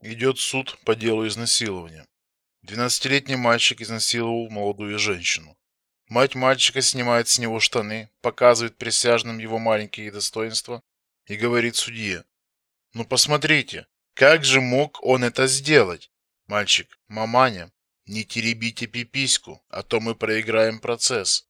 Идет суд по делу изнасилования. Двенадцатилетний мальчик изнасиловал молодую женщину. Мать мальчика снимает с него штаны, показывает присяжным его маленькие достоинства и говорит судье: "Ну посмотрите, как же мог он это сделать? Мальчик: "Маманя, не теребите пипиську, а то мы проиграем процесс".